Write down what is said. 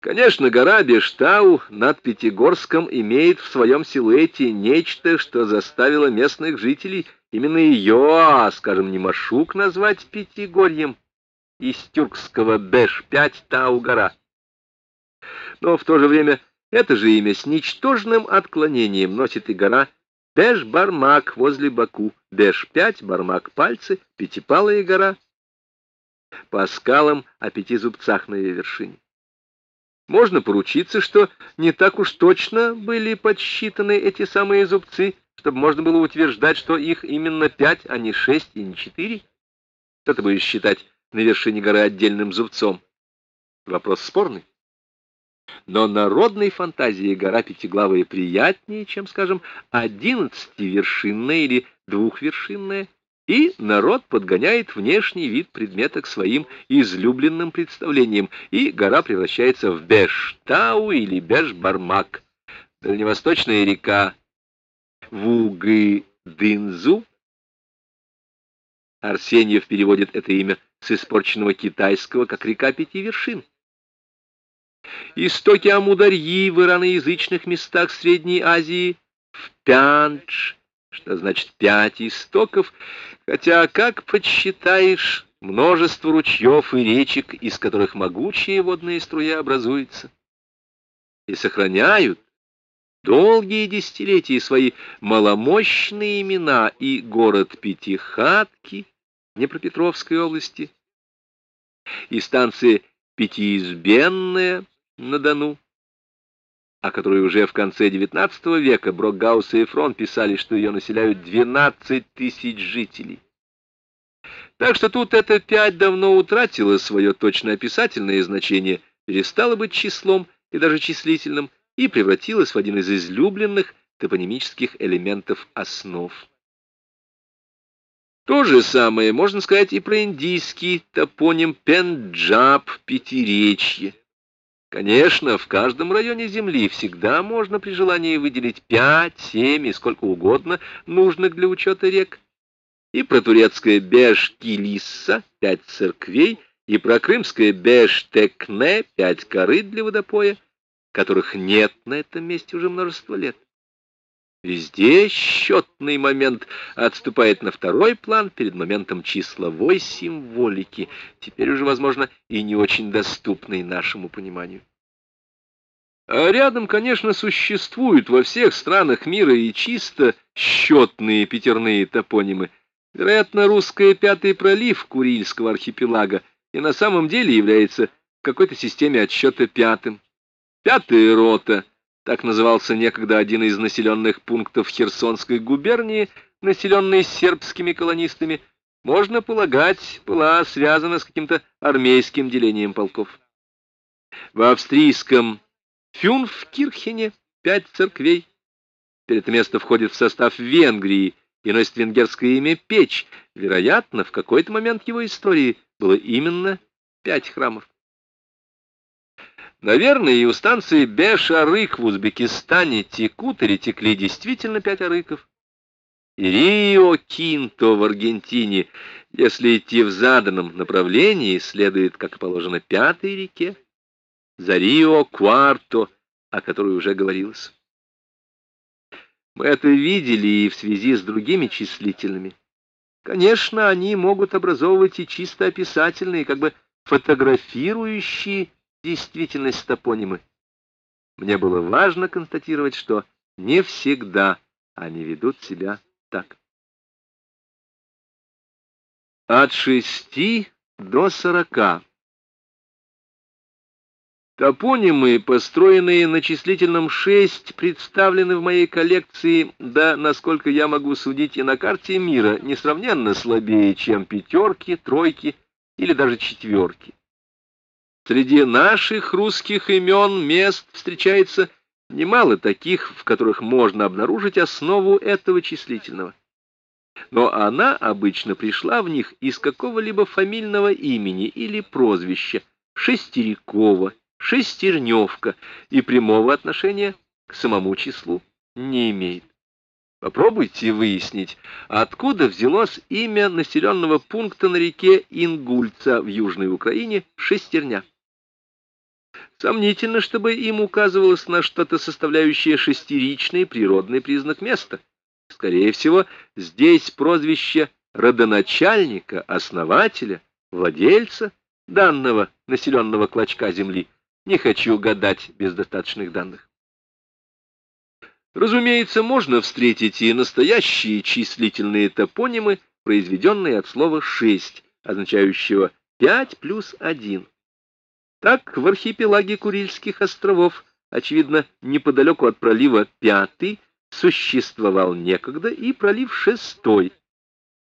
Конечно, гора Бештау над Пятигорском имеет в своем силуэте нечто, что заставило местных жителей именно ее, а, скажем, не Машук назвать Пятигорьем, из тюркского Беш-5 Тау-гора. Но в то же время это же имя с ничтожным отклонением носит и гора Беш-Бармак возле Баку, Беш-5, Бармак-Пальцы, Пятипалая гора, по скалам о пяти зубцах на ее вершине. Можно поручиться, что не так уж точно были подсчитаны эти самые зубцы, чтобы можно было утверждать, что их именно пять, а не шесть и не четыре. Что ты будешь считать на вершине горы отдельным зубцом? Вопрос спорный. Но народной фантазии гора Пятиглавая приятнее, чем, скажем, одиннадцативершинная или двухвершинная, и народ подгоняет внешний вид предмета к своим излюбленным представлениям, и гора превращается в Бештау или Бешбармак. Дальневосточная река Вугы-Дынзу. Арсеньев переводит это имя с испорченного китайского, как река пяти вершин. Истоки Амударьи в ираноязычных местах Средней Азии, в Пянч, что значит пять истоков, хотя, как подсчитаешь, множество ручьев и речек, из которых могучие водные струи образуются, и сохраняют долгие десятилетия свои маломощные имена и город Пятихатки Днепропетровской области, и станция Пятиизбенная на Дону, о которой уже в конце XIX века Брокгаус и Фрон писали, что ее населяют 12 тысяч жителей. Так что тут это пять давно утратило свое точно описательное значение, перестало быть числом и даже числительным, и превратилось в один из излюбленных топонимических элементов основ. То же самое можно сказать и про индийский топоним Пенджаб, Пятиречье. Конечно, в каждом районе Земли всегда можно при желании выделить пять, семь и сколько угодно нужных для учета рек. И про турецкое Беш-Килисса, пять церквей, и про крымское Беш-Текне, пять корыт для водопоя, которых нет на этом месте уже множество лет. Везде счетный момент отступает на второй план перед моментом числовой символики, теперь уже, возможно, и не очень доступный нашему пониманию. А рядом, конечно, существуют во всех странах мира и чисто счетные пятерные топонимы. Вероятно, русская пятый пролив Курильского архипелага и на самом деле является в какой-то системе отсчета пятым. Пятая рота — так назывался некогда один из населенных пунктов Херсонской губернии, населенный сербскими колонистами, можно полагать, была связана с каким-то армейским делением полков. В австрийском Фюнфкирхене пять церквей. Это место входит в состав Венгрии и носит венгерское имя Печь. Вероятно, в какой-то момент его истории было именно пять храмов. Наверное, и у станции Беш-Арык в Узбекистане текут или текли действительно пять арыков. И Рио-Кинто в Аргентине, если идти в заданном направлении, следует, как положено, пятой реке, за Рио-Кварто, о которой уже говорилось. Мы это видели и в связи с другими числительными. Конечно, они могут образовывать и чисто описательные, как бы фотографирующие действительность топонимы. Мне было важно констатировать, что не всегда они ведут себя так. От шести до сорока. Топонимы, построенные на числительном шесть, представлены в моей коллекции, да, насколько я могу судить, и на карте мира, несравненно слабее, чем пятерки, тройки или даже четверки. Среди наших русских имен мест встречается немало таких, в которых можно обнаружить основу этого числительного. Но она обычно пришла в них из какого-либо фамильного имени или прозвища Шестерикова, Шестерневка и прямого отношения к самому числу не имеет. Попробуйте выяснить, откуда взялось имя населенного пункта на реке Ингульца в Южной Украине Шестерня. Сомнительно, чтобы им указывалось на что-то составляющее шестеричный природный признак места. Скорее всего, здесь прозвище родоначальника, основателя, владельца данного населенного клочка земли. Не хочу гадать без достаточных данных. Разумеется, можно встретить и настоящие числительные топонимы, произведенные от слова «шесть», означающего «пять плюс один». Так, в архипелаге Курильских островов, очевидно, неподалеку от пролива Пятый, существовал некогда и пролив Шестой –